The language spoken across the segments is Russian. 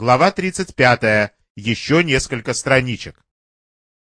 Глава 35. Еще несколько страничек.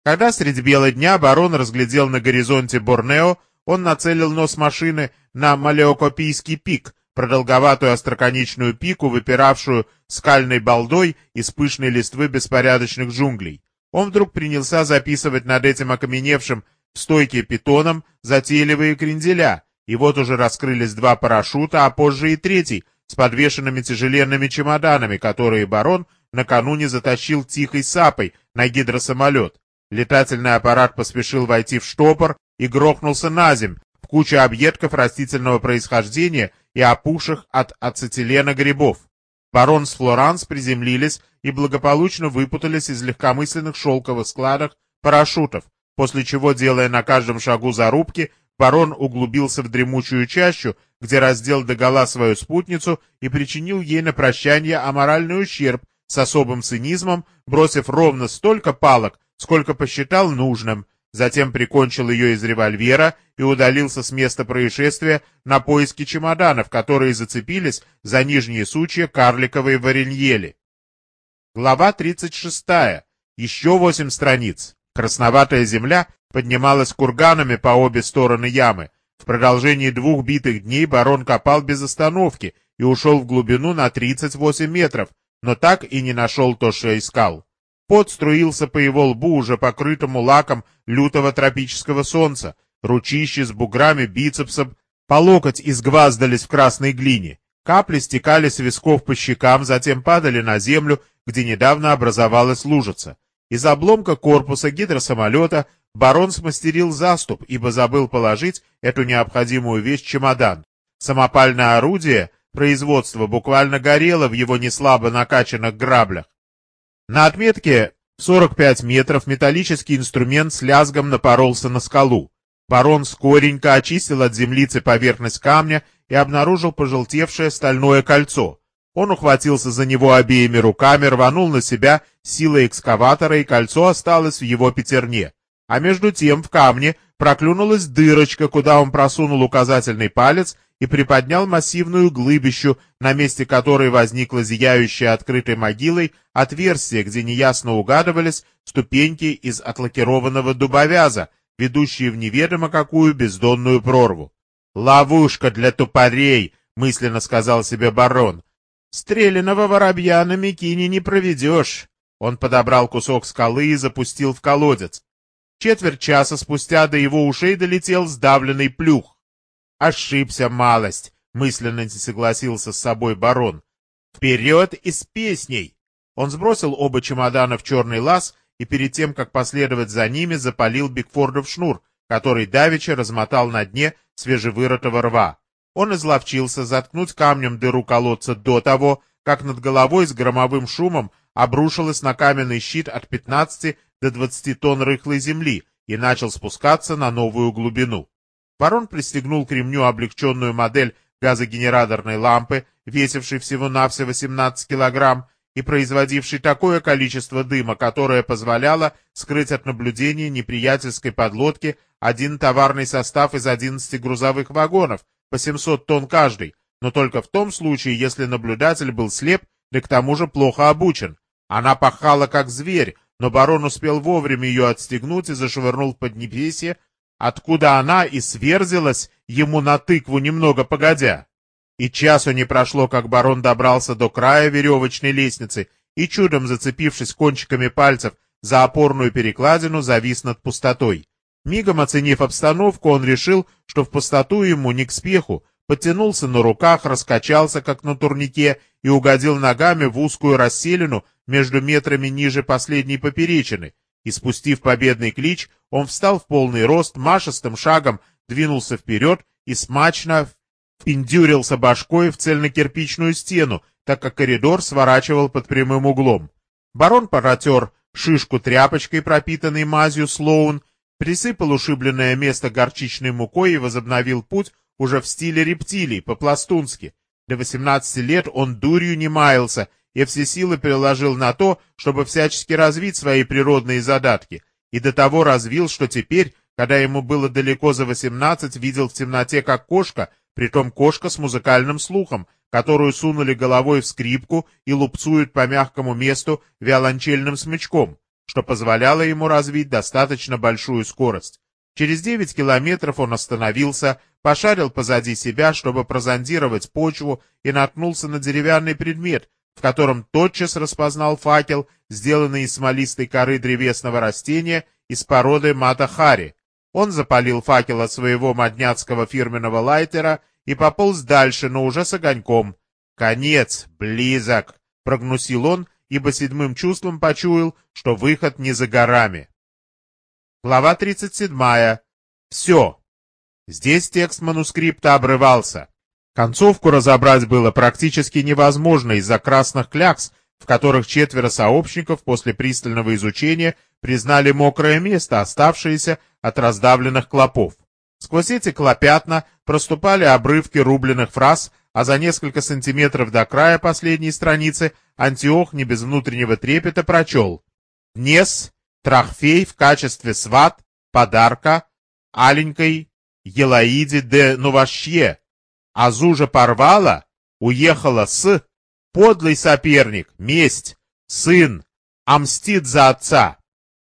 Когда средь бела дня барон разглядел на горизонте Борнео, он нацелил нос машины на Малеокопийский пик, продолговатую остроконечную пику, выпиравшую скальной балдой из пышной листвы беспорядочных джунглей. Он вдруг принялся записывать над этим окаменевшим в стойке питоном затейливые кренделя, и вот уже раскрылись два парашюта, а позже и третий, с подвешенными тяжеленными чемоданами, которые барон накануне затащил тихой сапой на гидросамолет. Летательный аппарат поспешил войти в штопор и грохнулся на земь в кучу объедков растительного происхождения и опухших от ацетилена грибов. Барон с Флоранс приземлились и благополучно выпутались из легкомысленных шелковых складок парашютов, после чего, делая на каждом шагу зарубки, барон углубился в дремучую чащу, где раздел догола свою спутницу и причинил ей на прощание аморальный ущерб с особым цинизмом, бросив ровно столько палок, сколько посчитал нужным, затем прикончил ее из револьвера и удалился с места происшествия на поиски чемоданов, которые зацепились за нижние сучья карликовой вареньели. Глава 36. Еще восемь страниц. Красноватая земля поднималась курганами по обе стороны ямы. В продолжении двух битых дней барон копал без остановки и ушел в глубину на 38 метров, но так и не нашел то, что искал. Пот струился по его лбу, уже покрытому лаком лютого тропического солнца, ручищи с буграми бицепсом по локоть изгваздались в красной глине. Капли стекали с висков по щекам, затем падали на землю, где недавно образовалась лужица. Из обломка корпуса гидросамолета барон смастерил заступ, ибо забыл положить эту необходимую вещь в чемодан. Самопальное орудие производства буквально горело в его неслабо накачанных граблях. На отметке 45 метров металлический инструмент с лязгом напоролся на скалу. Барон скоренько очистил от землицы поверхность камня и обнаружил пожелтевшее стальное кольцо. Он ухватился за него обеими руками, рванул на себя силой экскаватора, и кольцо осталось в его пятерне. А между тем в камне проклюнулась дырочка, куда он просунул указательный палец и приподнял массивную глыбищу, на месте которой возникло зияющее открытой могилой отверстие, где неясно угадывались ступеньки из отлакированного дубовяза, ведущие в неведомо какую бездонную прорву. «Ловушка для тупорей!» — мысленно сказал себе барон. Стреляного воробья на Микине не проведешь. Он подобрал кусок скалы и запустил в колодец. Четверть часа спустя до его ушей долетел сдавленный плюх. Ошибся малость, мысленно не согласился с собой барон. Вперед и с песней! Он сбросил оба чемодана в черный лаз и перед тем, как последовать за ними, запалил Бигфордов шнур, который давеча размотал на дне свежевырытого рва. Он изловчился заткнуть камнем дыру колодца до того, как над головой с громовым шумом обрушилась на каменный щит от 15 до 20 тонн рыхлой земли и начал спускаться на новую глубину. Барон пристегнул к ремню облегченную модель газогенераторной лампы, весившей всего-навсего 17 килограмм и производившей такое количество дыма, которое позволяло скрыть от наблюдения неприятельской подлодки один товарный состав из 11 грузовых вагонов, по 700 тонн каждый, но только в том случае, если наблюдатель был слеп, да к тому же плохо обучен. Она пахала как зверь, но барон успел вовремя ее отстегнуть и зашвырнул в поднебесье, откуда она и сверзилась ему на тыкву немного погодя. И часу не прошло, как барон добрался до края веревочной лестницы и, чудом зацепившись кончиками пальцев за опорную перекладину, завис над пустотой. Мигом оценив обстановку, он решил, что в пустоту ему не к спеху, подтянулся на руках, раскачался, как на турнике, и угодил ногами в узкую расселину между метрами ниже последней поперечины. И спустив победный клич, он встал в полный рост, машистым шагом двинулся вперед и смачно впендюрился башкой в цельнокирпичную стену, так как коридор сворачивал под прямым углом. Барон протер шишку тряпочкой, пропитанной мазью Слоун, присыпал ушибленное место горчичной мукой и возобновил путь уже в стиле рептилий, по-пластунски. До 18 лет он дурью не маялся и все силы приложил на то, чтобы всячески развить свои природные задатки, и до того развил, что теперь, когда ему было далеко за 18, видел в темноте как кошка, притом кошка с музыкальным слухом, которую сунули головой в скрипку и лупцуют по мягкому месту виолончельным смычком, что позволяло ему развить достаточно большую скорость. Через девять километров он остановился, пошарил позади себя, чтобы прозондировать почву, и наткнулся на деревянный предмет, в котором тотчас распознал факел, сделанный из смолистой коры древесного растения из породы матахари. Он запалил факел от своего модняцкого фирменного лайтера и пополз дальше, но уже с огоньком. «Конец! Близок!» — прогнусил он, ибо седьмым чувством почуял, что выход не за горами. Глава 37. Все. Здесь текст манускрипта обрывался. Концовку разобрать было практически невозможно из-за красных клякс, в которых четверо сообщников после пристального изучения признали мокрое место, оставшееся от раздавленных клопов. Сквозь эти клопятна проступали обрывки рубленых фраз, а за несколько сантиметров до края последней страницы Антиох не без внутреннего трепета прочел «Днес Трахфей в качестве сват, подарка, аленькой Елаиде де Новашье, а Зужа порвала, уехала с подлый соперник, месть, сын, а мстит за отца.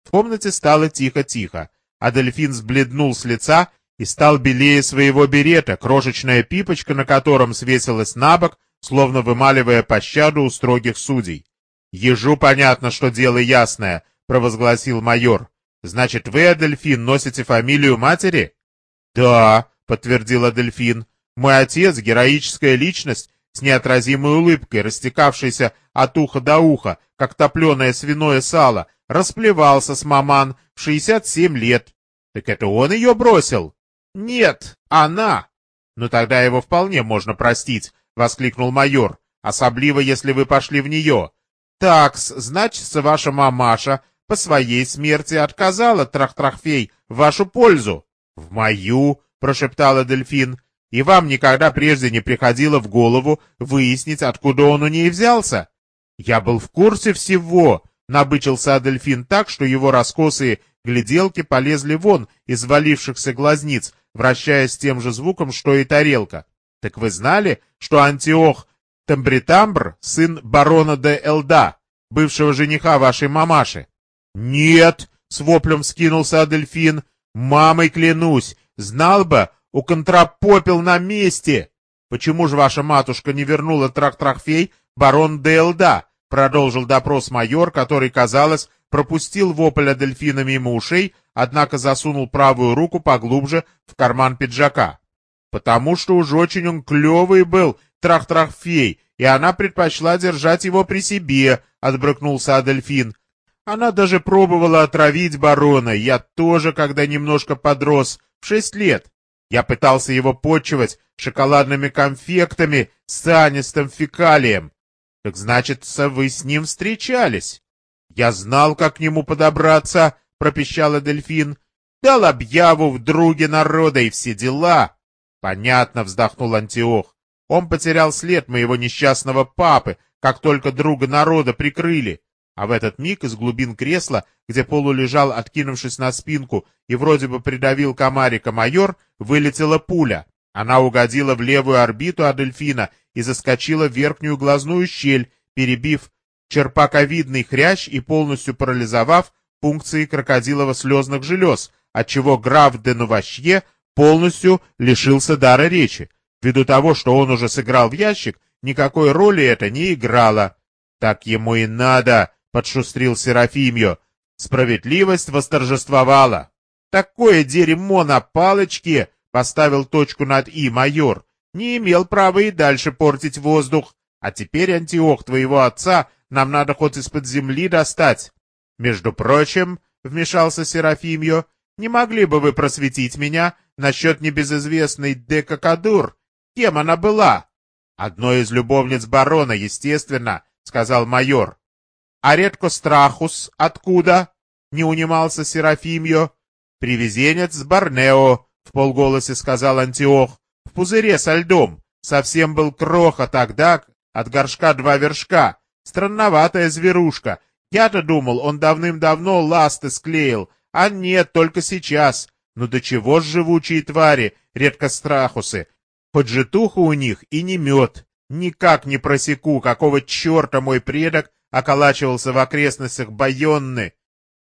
В комнате стало тихо-тихо, а дельфин сбледнул с лица и стал белее своего берета, крошечная пипочка на котором свесилась на бок, словно вымаливая пощаду у строгих судей. Ежу понятно, что дело ясное, провозгласил майор. «Значит, вы, Адельфин, носите фамилию матери?» «Да», — подтвердил Адельфин. «Мой отец — героическая личность с неотразимой улыбкой, растекавшейся от уха до уха, как топленое свиное сало, расплевался с маман в шестьдесят семь лет. Так это он ее бросил?» «Нет, она!» «Ну тогда его вполне можно простить», — воскликнул майор. «Особливо, если вы пошли в нее. Такс, значит, ваша мамаша по своей смерти отказала Трах-Трахфей в вашу пользу. — В мою, — прошептала Дельфин, — и вам никогда прежде не приходило в голову выяснить, откуда он у ней взялся. Я был в курсе всего, — набычился Адельфин так, что его раскосые гляделки полезли вон из валившихся глазниц, вращаясь тем же звуком, что и тарелка. Так вы знали, что Антиох Тамбритамбр — сын барона де Элда, бывшего жениха вашей мамаши? «Нет!» — с воплем скинулся Адельфин. «Мамой клянусь! Знал бы, уконтропопил на месте!» «Почему же ваша матушка не вернула трах-трахфей барон Делда?» — продолжил допрос майор, который, казалось, пропустил вопль Адельфина мимо ушей, однако засунул правую руку поглубже в карман пиджака. «Потому что уж очень он клевый был, трах-трахфей, и она предпочла держать его при себе», — отбрыкнулся Адельфин. Она даже пробовала отравить барона, я тоже, когда немножко подрос, в шесть лет. Я пытался его почивать шоколадными конфектами с цианистым фекалием. Так значит, вы с ним встречались? Я знал, как к нему подобраться, пропищала дельфин. Дал объяву в друге народа и все дела. Понятно, вздохнул Антиох. Он потерял след моего несчастного папы, как только друга народа прикрыли. А в этот миг из глубин кресла, где Полу лежал, откинувшись на спинку, и вроде бы придавил комарика майор, вылетела пуля. Она угодила в левую орбиту Адельфина и заскочила в верхнюю глазную щель, перебив черпаковидный хрящ и полностью парализовав функции крокодилово-слезных желез, отчего граф де Новащье полностью лишился дара речи. Ввиду того, что он уже сыграл в ящик, никакой роли это не играло. Так ему и надо, — подшустрил Серафимью. Справедливость восторжествовала. «Такое дерьмо на палочке!» — поставил точку над «и» майор. «Не имел права и дальше портить воздух. А теперь, Антиох, твоего отца нам надо хоть из-под земли достать. Между прочим, — вмешался Серафимью, — не могли бы вы просветить меня насчет небезызвестной Декакадур? Кем она была? Одной из любовниц барона, естественно, — сказал майор. А редко страхус откуда? Не унимался Серафимьо. Привезенец с Борнео, в полголосе сказал Антиох. В пузыре со льдом. Совсем был кроха тогда, от горшка два вершка. Странноватая зверушка. Я-то думал, он давным-давно ласты склеил, а нет, только сейчас. Ну до чего ж живучие твари, редко страхусы. Хоть житуха у них и не мед. Никак не просеку, какого черта мой предок околачивался в окрестностях Байонны.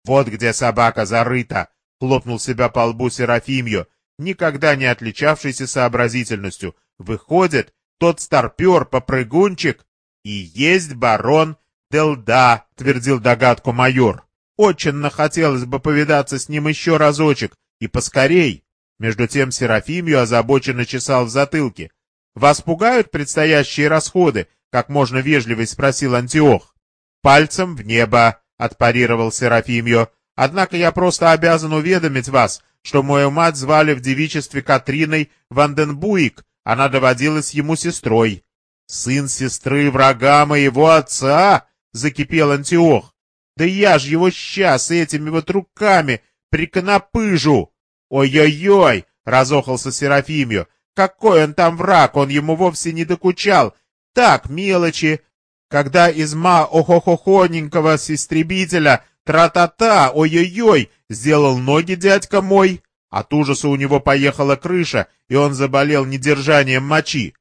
Вот где собака зарыта, — хлопнул себя по лбу Серафимью, никогда не отличавшийся сообразительностью. Выходит, тот старпер, попрыгунчик, и есть барон Делда, — твердил догадку майор. Очень хотелось бы повидаться с ним еще разочек, и поскорей. Между тем Серафимью озабоченно чесал в затылке. «Вас пугают предстоящие расходы?» — как можно вежливей спросил Антиох. «Пальцем в небо», — отпарировал Серафимью. «Однако я просто обязан уведомить вас, что мою мать звали в девичестве Катриной Ванденбуик, она доводилась ему сестрой». «Сын сестры врага моего отца!» — закипел Антиох. «Да я ж его сейчас этими вот руками приконопыжу!» «Ой-ой-ой!» — разохался Серафимью. Какой он там враг, он ему вовсе не докучал. Так, мелочи. Когда из ма охохохоненького с истребителя тра-та-та, ой-ой-ой, сделал ноги дядька мой. От ужаса у него поехала крыша, и он заболел недержанием мочи.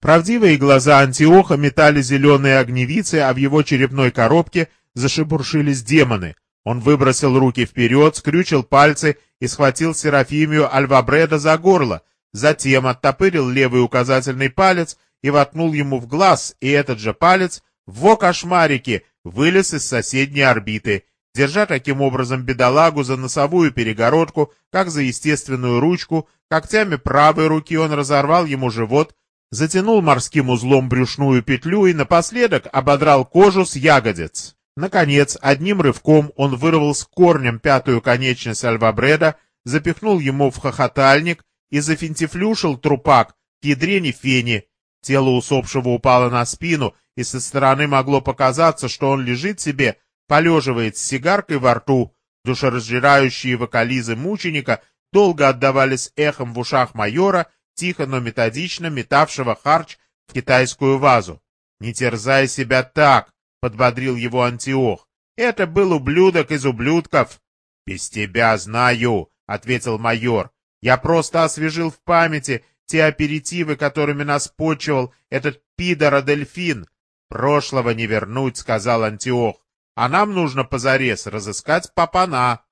Правдивые глаза Антиоха метали зеленые огневицы, а в его черепной коробке зашебуршились демоны. Он выбросил руки вперед, скрючил пальцы и схватил Серафимию Альвабреда за горло, Затем оттопырил левый указательный палец и воткнул ему в глаз, и этот же палец, во кошмарики, вылез из соседней орбиты, держа таким образом бедолагу за носовую перегородку, как за естественную ручку, когтями правой руки он разорвал ему живот, затянул морским узлом брюшную петлю и напоследок ободрал кожу с ягодиц. Наконец, одним рывком он вырвал с корнем пятую конечность альвабреда, запихнул ему в хохотальник и зафинтифлюшил трупак к ядрене фени. Тело усопшего упало на спину, и со стороны могло показаться, что он лежит себе, полеживает с сигаркой во рту. Душераздирающие вокализы мученика долго отдавались эхом в ушах майора, тихо, но методично метавшего харч в китайскую вазу. «Не терзай себя так!» — подбодрил его Антиох. «Это был ублюдок из ублюдков!» «Без тебя знаю!» — ответил майор. Я просто освежил в памяти те аперитивы, которыми нас почивал этот пидор-дельфин. Прошлого не вернуть, — сказал Антиох, — а нам нужно позарез разыскать папана.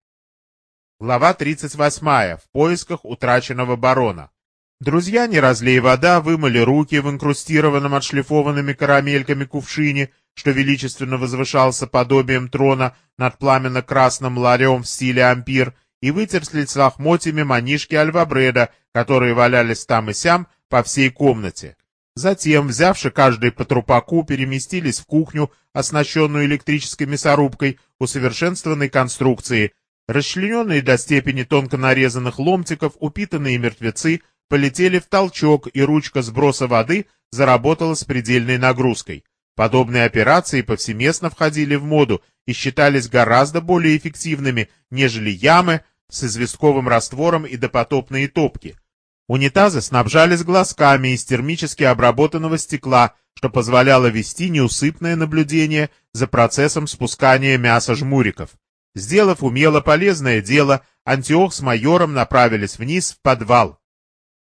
Глава 38. В поисках утраченного барона. Друзья, не разлей вода, вымыли руки в инкрустированном отшлифованными карамельками кувшине, что величественно возвышался подобием трона над пламенно-красным ларем в стиле ампир, и вытерсли с лохмотьями манишки альвабреда, которые валялись там и сям по всей комнате. Затем, взявши каждый по трупаку, переместились в кухню, оснащенную электрической мясорубкой, усовершенствованной конструкции. Расчлененные до степени тонко нарезанных ломтиков, упитанные мертвецы полетели в толчок, и ручка сброса воды заработала с предельной нагрузкой. Подобные операции повсеместно входили в моду и считались гораздо более эффективными, нежели ямы, с известковым раствором и допотопные топки. Унитазы снабжались глазками из термически обработанного стекла, что позволяло вести неусыпное наблюдение за процессом спускания мяса жмуриков. Сделав умело полезное дело, Антиох с майором направились вниз в подвал.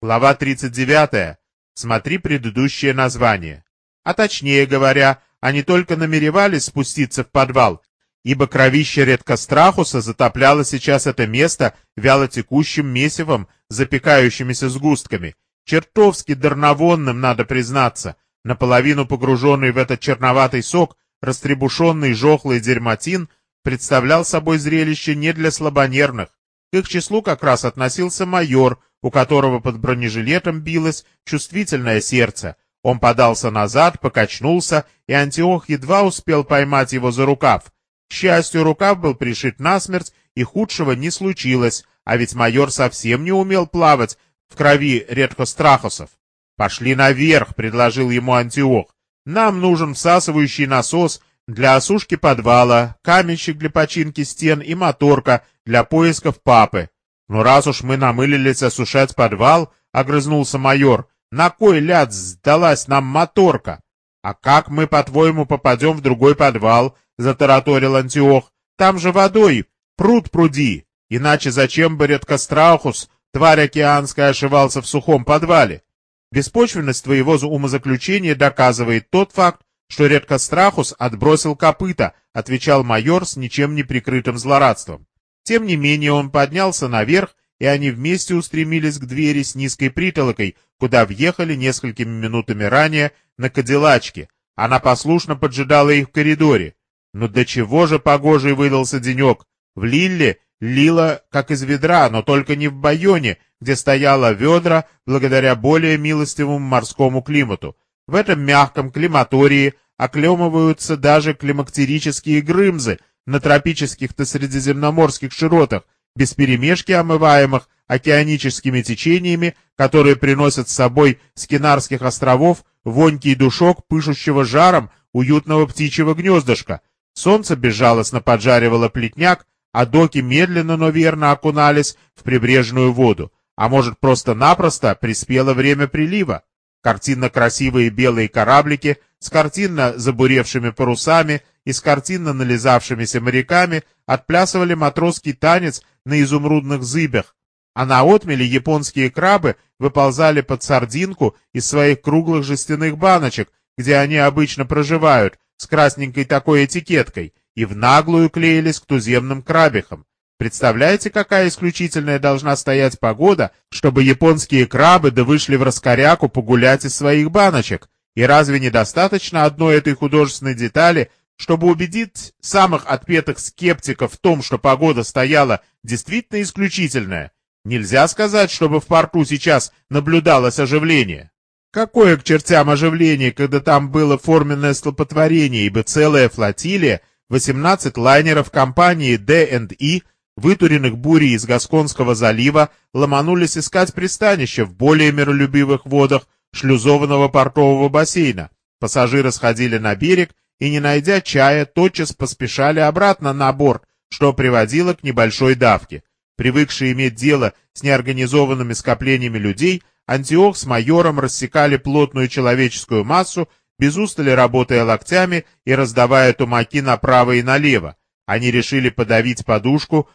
Глава 39. Смотри предыдущее название. А точнее говоря, они только намеревались спуститься в подвал, ибо кровище редкострахуса затопляло сейчас это место вялотекущим месивом, запекающимися сгустками, чертовски дарновонным, надо признаться, наполовину погруженный в этот черноватый сок, растребушенный жохлый дерьматин, представлял собой зрелище не для слабонервных. К их числу как раз относился майор, у которого под бронежилетом билось чувствительное сердце. Он подался назад, покачнулся, и Антиох едва успел поймать его за рукав — к счастью, рукав был пришит насмерть, и худшего не случилось, а ведь майор совсем не умел плавать в крови редкострахосов. «Пошли наверх», — предложил ему Антиох. «Нам нужен всасывающий насос для осушки подвала, каменщик для починки стен и моторка для поисков папы. Но раз уж мы намылились осушать подвал, — огрызнулся майор, — на кой ляд сдалась нам моторка? А как мы, по-твоему, попадем в другой подвал, — затараторил Антиох. — Там же водой, пруд пруди. Иначе зачем бы редкострахус, тварь океанская, ошивался в сухом подвале? Беспочвенность твоего умозаключения доказывает тот факт, что Редкострахус отбросил копыта, отвечал майор с ничем не прикрытым злорадством. Тем не менее он поднялся наверх, и они вместе устремились к двери с низкой притолокой, куда въехали несколькими минутами ранее на Кадиллачке. Она послушно поджидала их в коридоре. Но до чего же погожий выдался денек? В Лилле лило, как из ведра, но только не в Байоне, где стояло ведра благодаря более милостивому морскому климату. В этом мягком климатории оклемываются даже климактерические грымзы на тропических-то средиземноморских широтах, без перемешки омываемых океаническими течениями, которые приносят с собой с Кинарских островов вонький душок пышущего жаром уютного птичьего гнездышка. Солнце безжалостно поджаривало плетняк, а доки медленно, но верно окунались в прибрежную воду. А может, просто-напросто приспело время прилива? Картинно красивые белые кораблики с картинно забуревшими парусами и с картинно нализавшимися моряками отплясывали матросский танец на изумрудных зыбях, а на отмеле японские крабы выползали под сардинку из своих круглых жестяных баночек, где они обычно проживают, с красненькой такой этикеткой, и в наглую клеились к туземным крабихам. Представляете, какая исключительная должна стоять погода, чтобы японские крабы да вышли в раскоряку погулять из своих баночек? И разве недостаточно одной этой художественной детали, чтобы убедить самых отпетых скептиков в том, что погода стояла действительно исключительная? Нельзя сказать, чтобы в порту сейчас наблюдалось оживление. Какое к чертям оживление, когда там было форменное столпотворение, ибо целая флотилия, 18 лайнеров компании D&E вытуренных бурей из Гасконского залива, ломанулись искать пристанище в более миролюбивых водах шлюзованного портового бассейна. Пассажиры сходили на берег и, не найдя чая, тотчас поспешали обратно на борт, что приводило к небольшой давке. Привыкшие иметь дело с неорганизованными скоплениями людей, Антиох с майором рассекали плотную человеческую массу, без устали работая локтями и раздавая тумаки направо и налево. Они решили подавить подушку,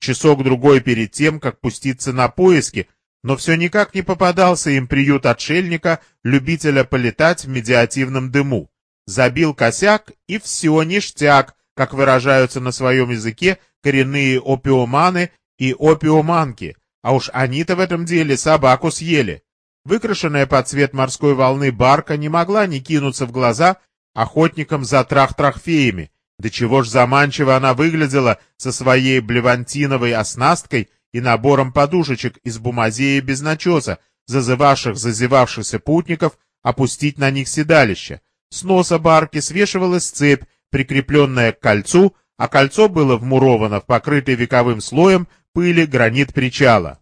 часок-другой перед тем, как пуститься на поиски, но все никак не попадался им приют отшельника, любителя полетать в медиативном дыму. Забил косяк, и все ништяк, как выражаются на своем языке коренные опиуманы и опиуманки, а уж они-то в этом деле собаку съели. Выкрашенная под цвет морской волны барка не могла не кинуться в глаза охотникам за трах-трахфеями, да чего ж заманчиво она выглядела со своей блевантиновой оснасткой и набором подушечек из бумазея без начеса, зазывавших зазевавшихся путников опустить на них седалище. С носа барки свешивалась цепь, прикрепленная к кольцу, а кольцо было вмуровано в покрытый вековым слоем пыли гранит причала.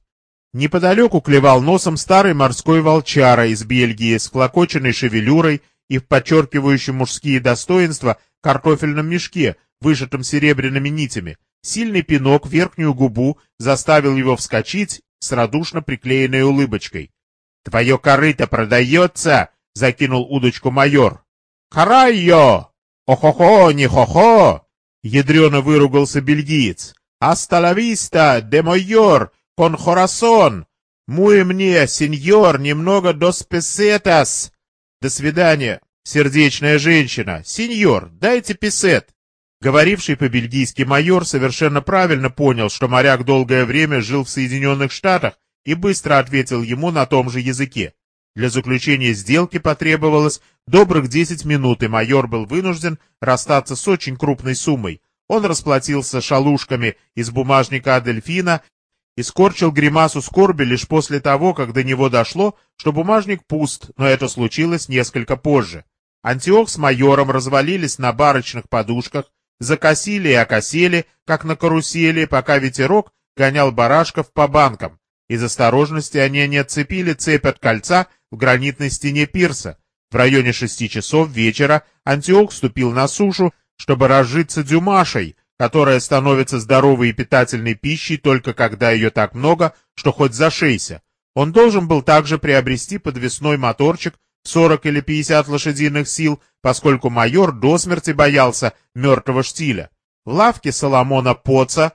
Неподалеку клевал носом старый морской волчара из Бельгии с клокоченной шевелюрой и в подчеркивающем мужские достоинства картофельном мешке, выжатом серебряными нитями. Сильный пинок в верхнюю губу заставил его вскочить с радушно приклеенной улыбочкой. — Твое корыто продается! — закинул удочку майор. — Харайо! О-хо-хо, не хо-хо! — ядрено выругался бельгиец. — Асталависта, де майор, кон хорасон! Муй мне, сеньор, немного дос песетас! До свидания! Сердечная женщина. Сеньор, дайте писет. Говоривший по-бельгийски майор совершенно правильно понял, что моряк долгое время жил в Соединенных Штатах и быстро ответил ему на том же языке. Для заключения сделки потребовалось добрых 10 минут, и майор был вынужден расстаться с очень крупной суммой. Он расплатился шалушками из бумажника Адельфина и скорчил гримасу скорби лишь после того, как до него дошло, что бумажник пуст, но это случилось несколько позже. Антиох с майором развалились на барочных подушках, закосили и окосели, как на карусели, пока ветерок гонял барашков по банкам. Из осторожности они не отцепили цепь от кольца в гранитной стене пирса. В районе шести часов вечера Антиох ступил на сушу, чтобы разжиться дюмашей, которая становится здоровой и питательной пищей только когда ее так много, что хоть зашейся. Он должен был также приобрести подвесной моторчик 40 или 50 лошадиных сил, поскольку майор до смерти боялся мертвого штиля. В лавке Соломона Поца,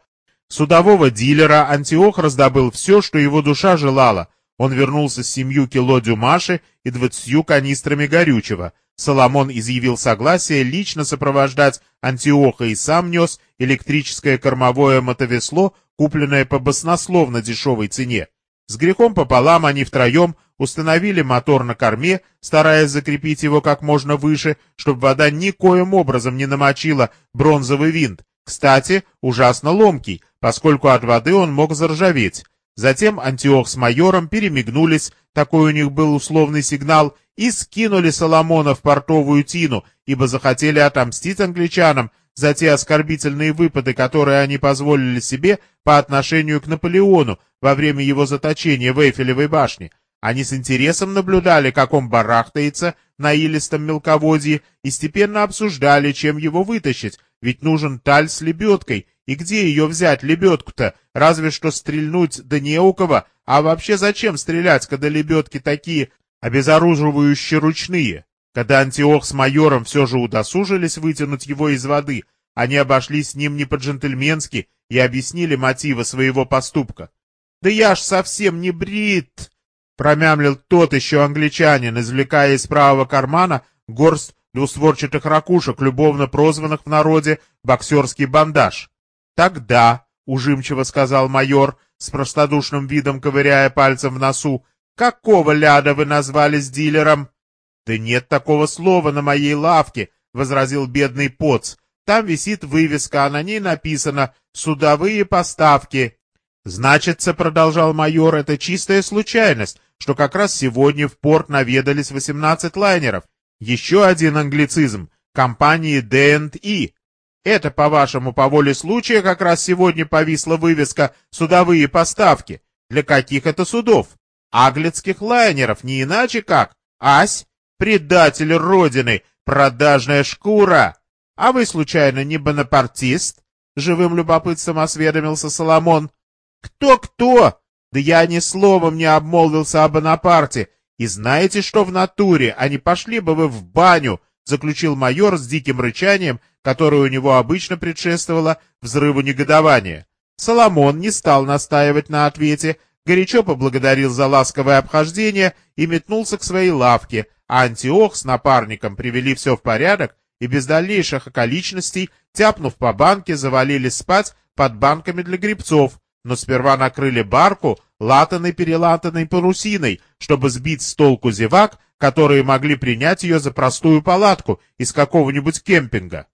судового дилера, Антиох раздобыл все, что его душа желала. Он вернулся с семью кило дюмаши и двадцатью канистрами горючего. Соломон изъявил согласие лично сопровождать Антиоха и сам нес электрическое кормовое мотовесло, купленное по баснословно дешевой цене. С грехом пополам они втроем установили мотор на корме, стараясь закрепить его как можно выше, чтобы вода никоим образом не намочила бронзовый винт. Кстати, ужасно ломкий, поскольку от воды он мог заржаветь. Затем Антиох с майором перемигнулись, такой у них был условный сигнал, и скинули Соломона в портовую тину, ибо захотели отомстить англичанам за те оскорбительные выпады, которые они позволили себе по отношению к Наполеону во время его заточения в Эйфелевой башне. Они с интересом наблюдали, как он барахтается на илистом мелководье, и степенно обсуждали, чем его вытащить, ведь нужен таль с лебедкой, и где ее взять, лебедку-то? Разве что стрельнуть да не у кого, а вообще зачем стрелять, когда лебедки такие обезоруживающие ручные? Когда Антиох с майором все же удосужились вытянуть его из воды, они обошлись с ним не по-джентльменски и объяснили мотивы своего поступка. «Да я ж совсем не брит!» Промямлил тот еще англичанин, извлекая из правого кармана горсть двустворчатых ракушек, любовно прозванных в народе «боксерский бандаж». «Тогда», — ужимчиво сказал майор, с простодушным видом ковыряя пальцем в носу, «какого ляда вы назвались дилером?» «Да нет такого слова на моей лавке», — возразил бедный поц. «Там висит вывеска, а на ней написано «Судовые поставки». «Значится», — продолжал майор, — «это чистая случайность, что как раз сегодня в порт наведались 18 лайнеров. Еще один англицизм — компании D&E. Это, по-вашему, по воле случая как раз сегодня повисла вывеска «Судовые поставки». Для каких это судов? Аглицких лайнеров, не иначе как. Ась, предатель Родины, продажная шкура. А вы, случайно, не бонапартист? Живым любопытством осведомился Соломон. Кто-кто? Да я ни словом не обмолвился о Бонапарте. И знаете, что в натуре, а не пошли бы вы в баню, заключил майор с диким рычанием, которое у него обычно предшествовало взрыву негодования. Соломон не стал настаивать на ответе, горячо поблагодарил за ласковое обхождение и метнулся к своей лавке, а Антиох с напарником привели все в порядок и без дальнейших околичностей, тяпнув по банке, завалились спать под банками для грибцов, но сперва накрыли барку латаной-перелатанной парусиной, чтобы сбить с толку зевак, которые могли принять ее за простую палатку из какого-нибудь кемпинга.